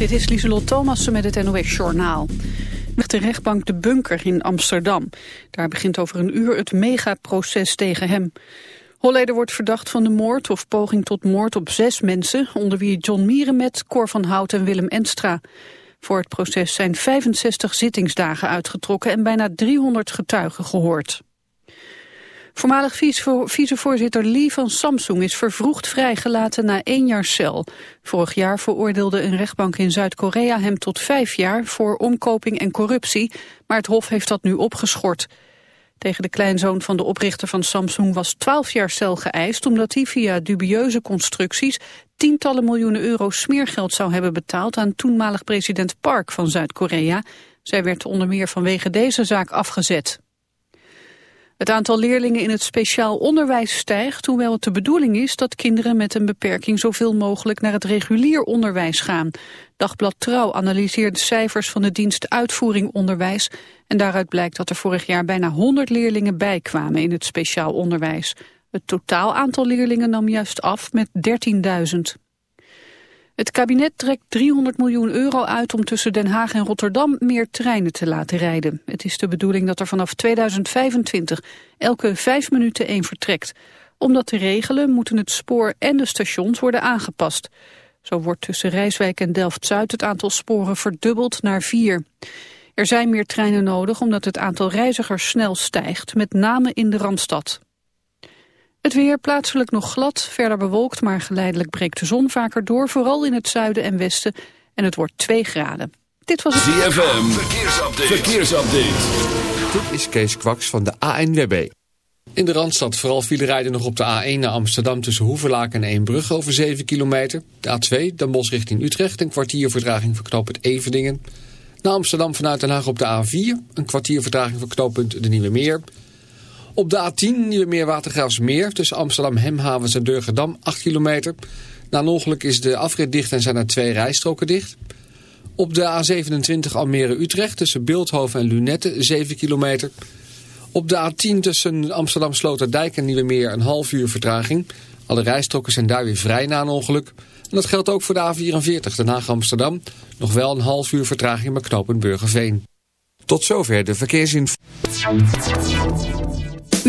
Dit is Lieselot Thomassen met het NOS Journaal. De rechtbank De Bunker in Amsterdam. Daar begint over een uur het megaproces tegen hem. Holleder wordt verdacht van de moord of poging tot moord op zes mensen... onder wie John Mierenmet, Cor van Hout en Willem Enstra. Voor het proces zijn 65 zittingsdagen uitgetrokken... en bijna 300 getuigen gehoord. Voormalig vicevoorzitter Lee van Samsung is vervroegd vrijgelaten na één jaar cel. Vorig jaar veroordeelde een rechtbank in Zuid-Korea hem tot vijf jaar voor omkoping en corruptie, maar het hof heeft dat nu opgeschort. Tegen de kleinzoon van de oprichter van Samsung was 12 jaar cel geëist... omdat hij via dubieuze constructies tientallen miljoenen euro smeergeld zou hebben betaald... aan toenmalig president Park van Zuid-Korea. Zij werd onder meer vanwege deze zaak afgezet. Het aantal leerlingen in het speciaal onderwijs stijgt, hoewel het de bedoeling is dat kinderen met een beperking zoveel mogelijk naar het regulier onderwijs gaan. Dagblad Trouw analyseert de cijfers van de dienst Uitvoering Onderwijs en daaruit blijkt dat er vorig jaar bijna 100 leerlingen bijkwamen in het speciaal onderwijs. Het totaal aantal leerlingen nam juist af met 13.000. Het kabinet trekt 300 miljoen euro uit om tussen Den Haag en Rotterdam meer treinen te laten rijden. Het is de bedoeling dat er vanaf 2025 elke vijf minuten één vertrekt. Om dat te regelen moeten het spoor en de stations worden aangepast. Zo wordt tussen Rijswijk en Delft-Zuid het aantal sporen verdubbeld naar vier. Er zijn meer treinen nodig omdat het aantal reizigers snel stijgt, met name in de Randstad. Het weer plaatselijk nog glad, verder bewolkt, maar geleidelijk breekt de zon vaker door, vooral in het zuiden en westen. En het wordt 2 graden. Dit was het... ZFM, verkeersupdate. verkeersupdate. Dit is Kees Kwaks van de ANWB. In de Randstad vooral file rijden nog op de A1 naar Amsterdam tussen Hoevelaak en Eembrug over 7 kilometer. De A2, Den Bosch richting Utrecht, een kwartier vertraging voor knooppunt Eveningen. Naar Amsterdam vanuit Den Haag op de A4, een kwartier vertraging voor knooppunt De Nieuwe Meer... Op de A10 Nieuwe Meer tussen Amsterdam Hemhavens en Durgedam 8 kilometer. Na een ongeluk is de afrit dicht en zijn er twee rijstroken dicht. Op de A27 Almere-Utrecht tussen Beeldhoven en Lunette 7 kilometer. Op de A10 tussen Amsterdam Sloterdijk en Nieuwe Meer een half uur vertraging. Alle rijstroken zijn daar weer vrij na een ongeluk. En dat geldt ook voor de A44 Den Haag Amsterdam. Nog wel een half uur vertraging bij knooppunt Burgerveen. Tot zover de verkeersinformatie.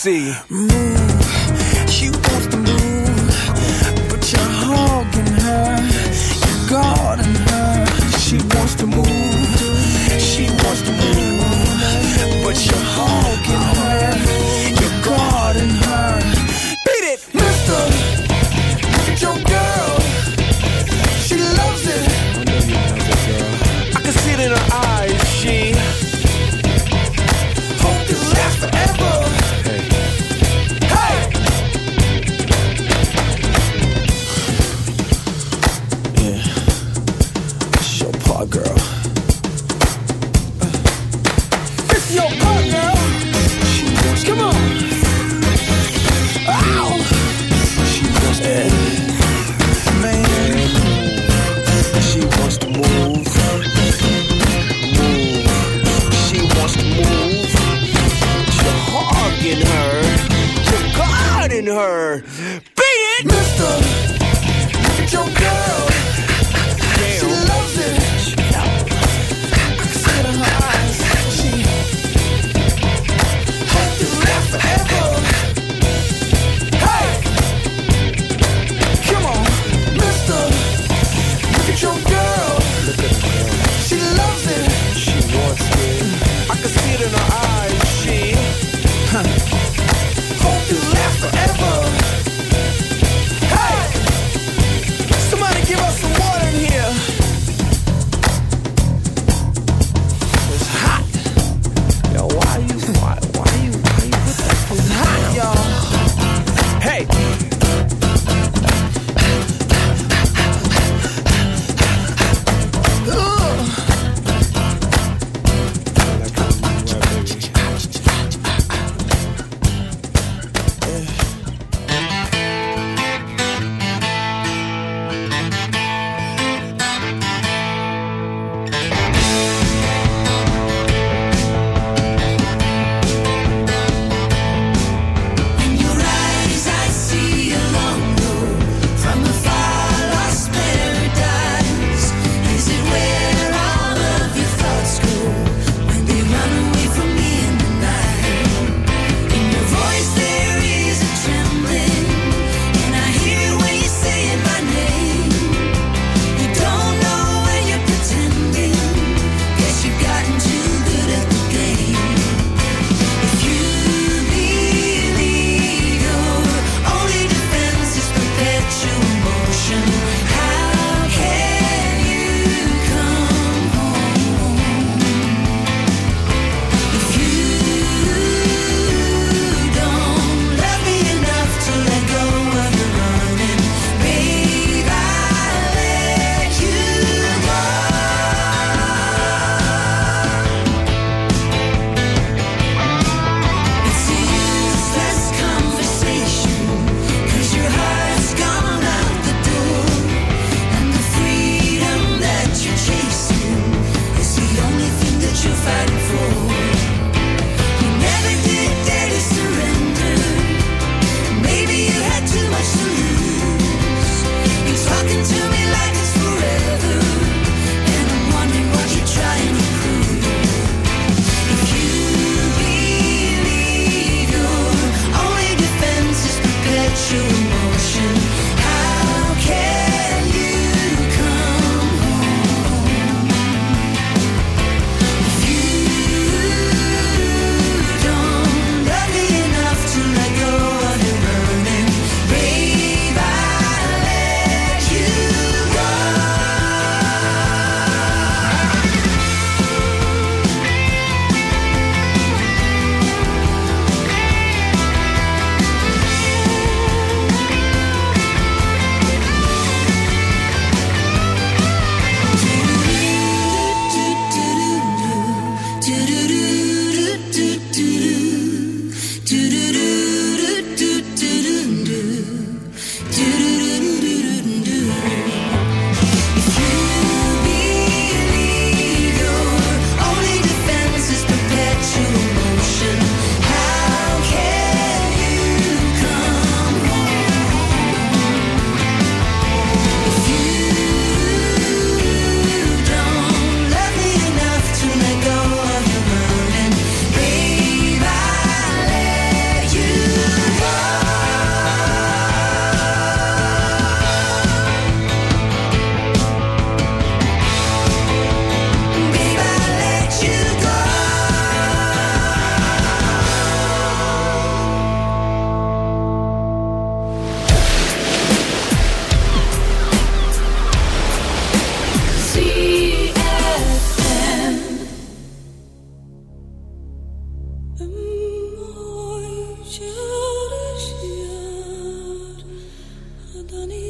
See. underneath.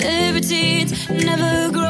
libertines never grow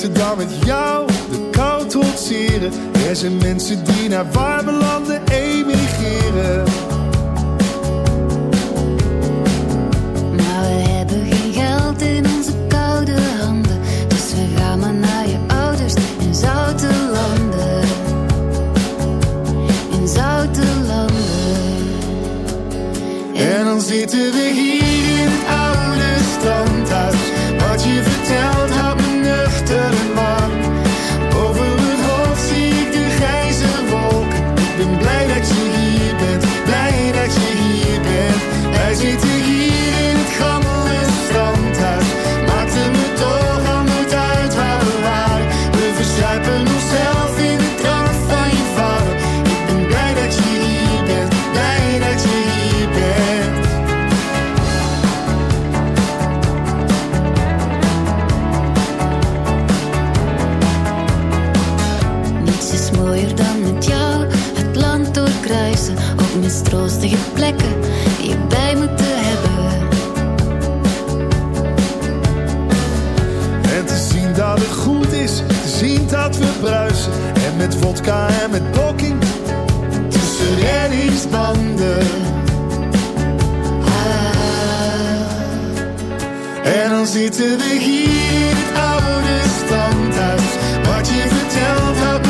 To te doen mistroostige plekken die je bij moet hebben. En te zien dat het goed is, te zien dat we bruisen. En met vodka en met boking tussen reddingsbanden. Ah. En dan zitten we hier in het oude standhuis. Wat je vertelt had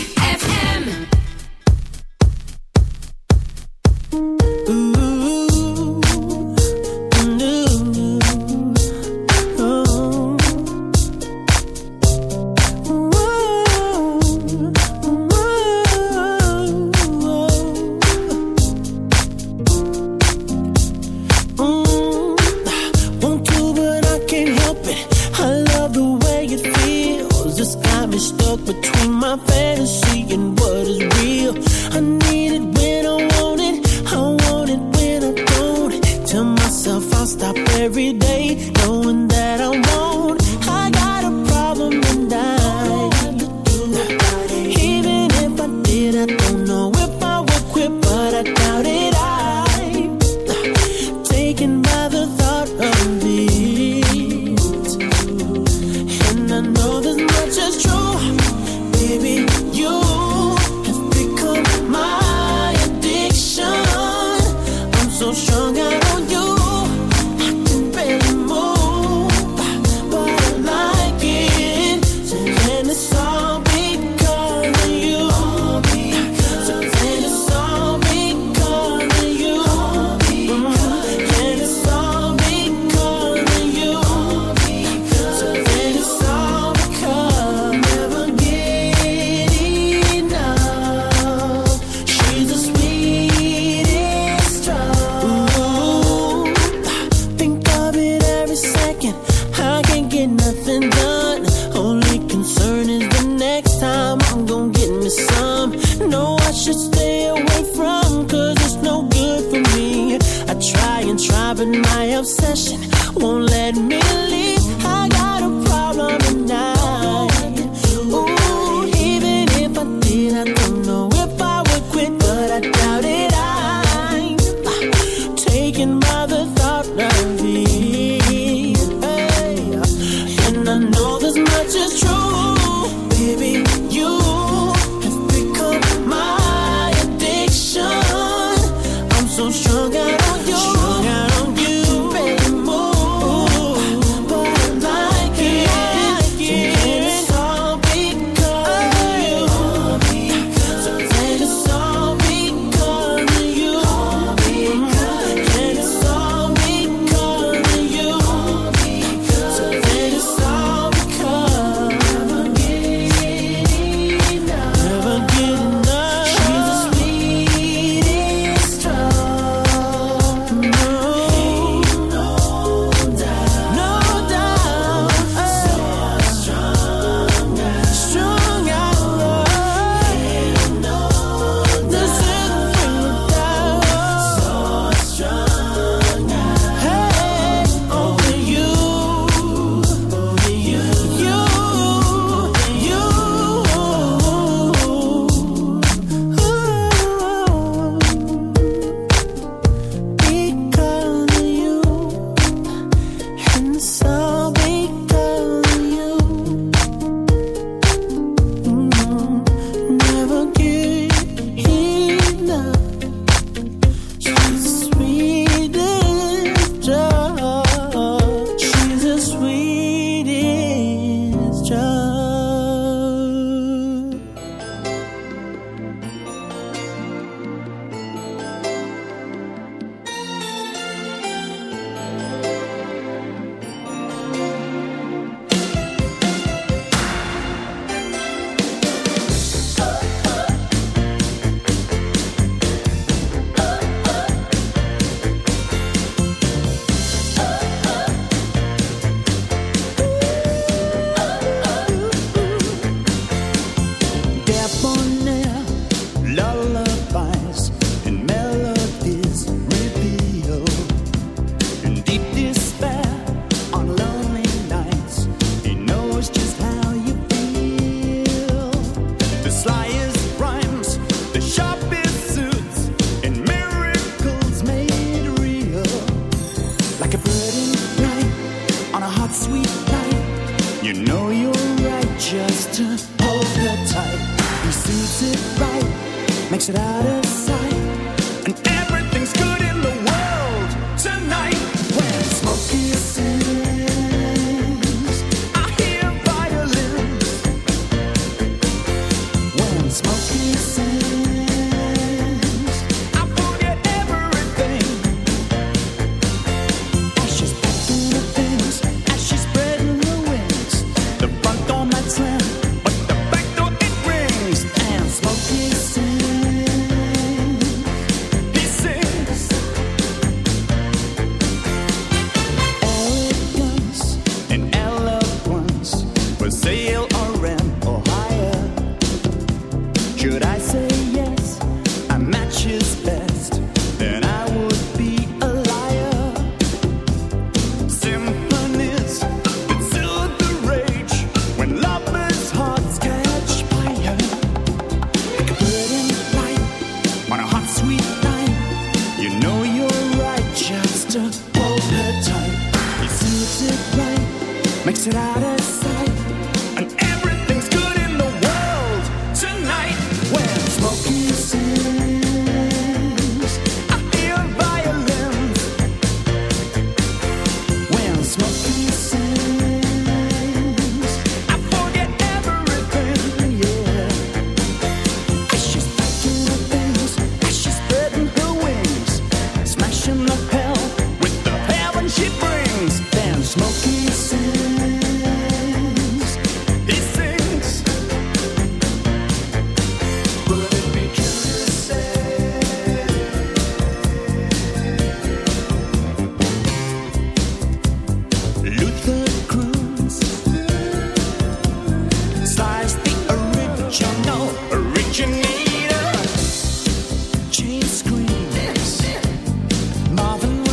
listen.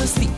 See.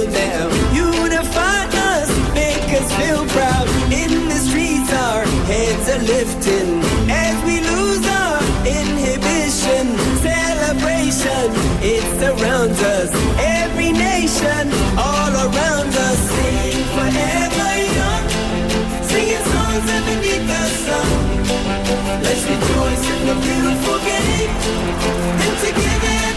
Field now. Unify us, make us feel proud. In the streets, our heads are lifting as we lose our inhibition. Celebration, it surrounds us. Every nation, all around us. Sing forever young. Singing songs underneath the sun. Let's rejoice in the beautiful game. And together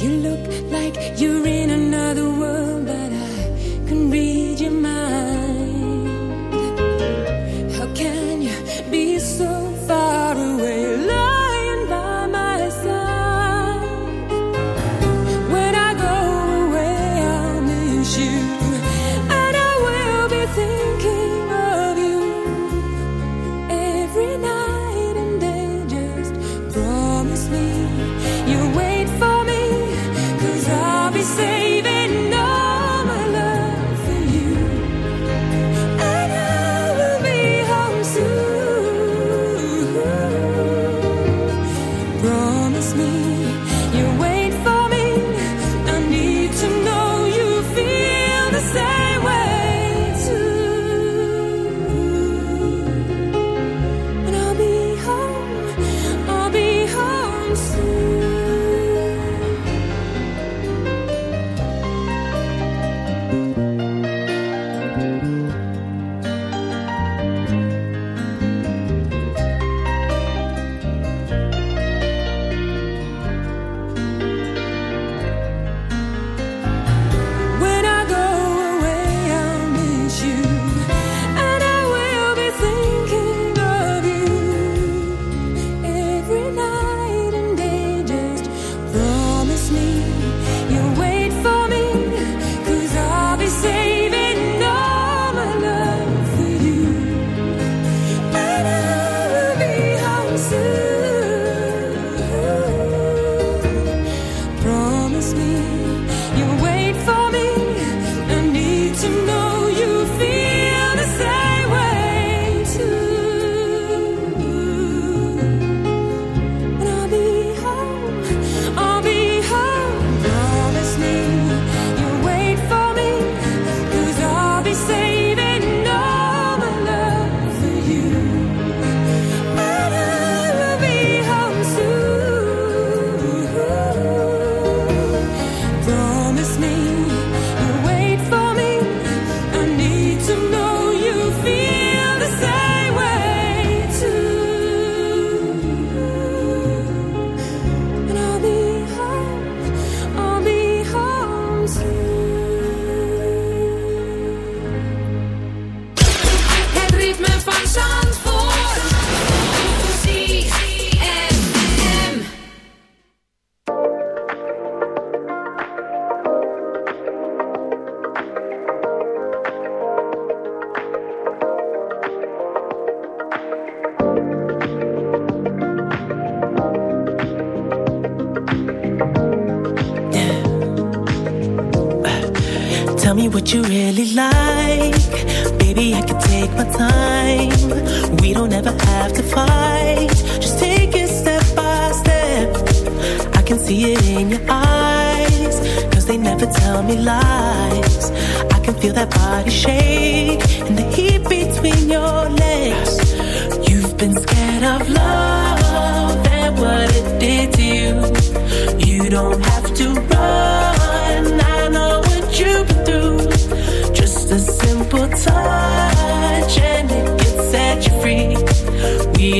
You look like you're in another world.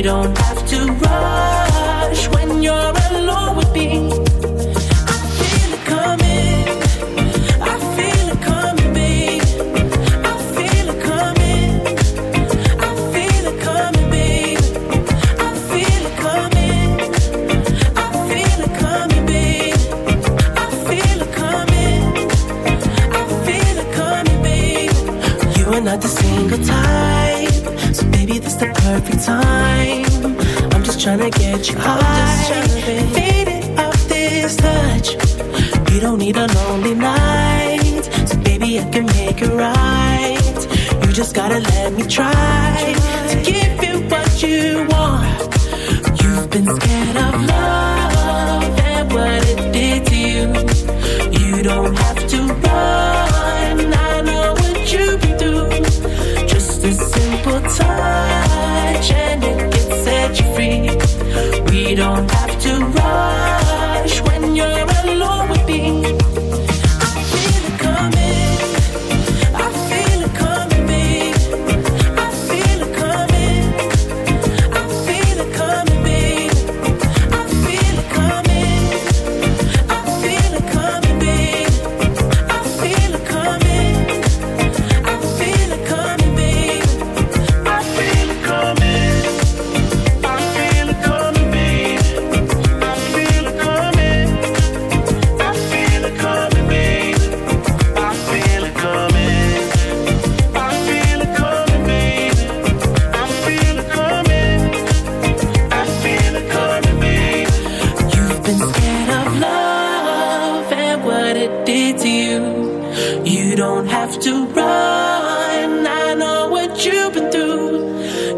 don't have to run.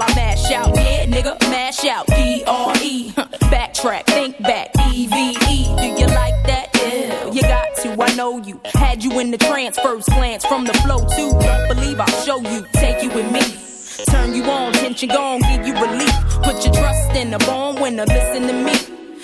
while I mash out. Yeah, nigga, mash out. D-R-E. Backtrack, think back. E-V-E. Do you like that? Yeah, you got to, I know you. Had you in the trance, first glance from the flow too. Don't believe I'll show you. Take you with me. Turn you on, tension gone, give you relief. Put your trust in a born winner, listen to me